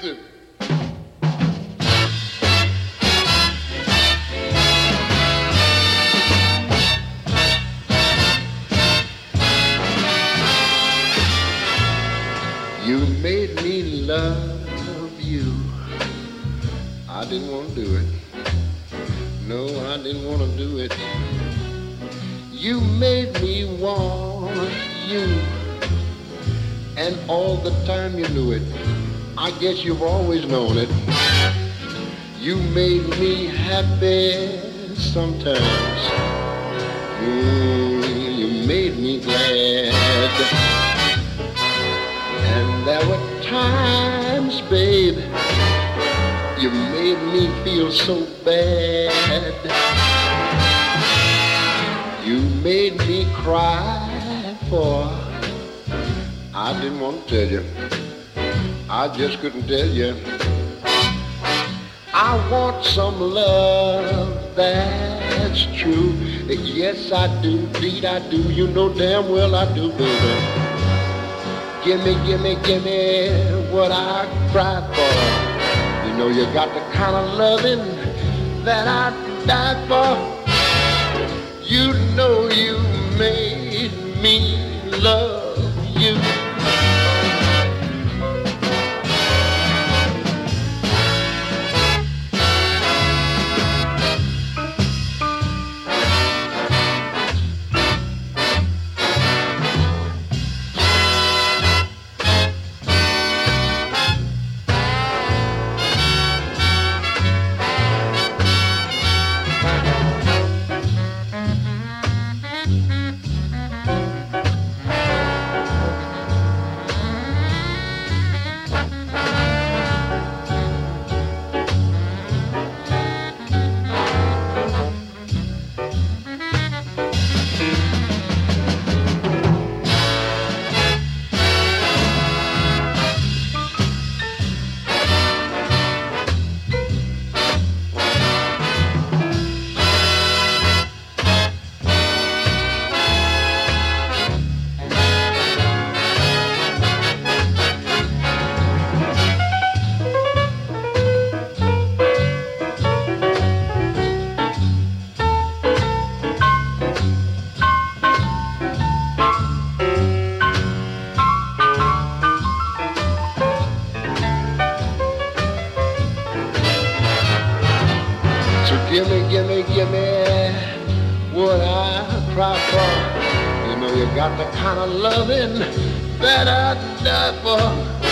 Listen. You made me love you. I didn't want to do it. No, I didn't want to do it. You made me want you. And all the time you knew it. I guess you've always known it. You made me happy sometimes. Mm, you made me glad. And there were times, babe, you made me feel so bad. You made me cry for, I didn't want to tell you. I just couldn't tell you. I want some love that's true. Yes, I do, indeed I do. You know damn well I do, baby. Gimme, gimme, gimme what I cried for. You know you got the kind of loving that I died for. You gimme, gimme, gimme what I cry for. You know you got the kind of loving that I die for.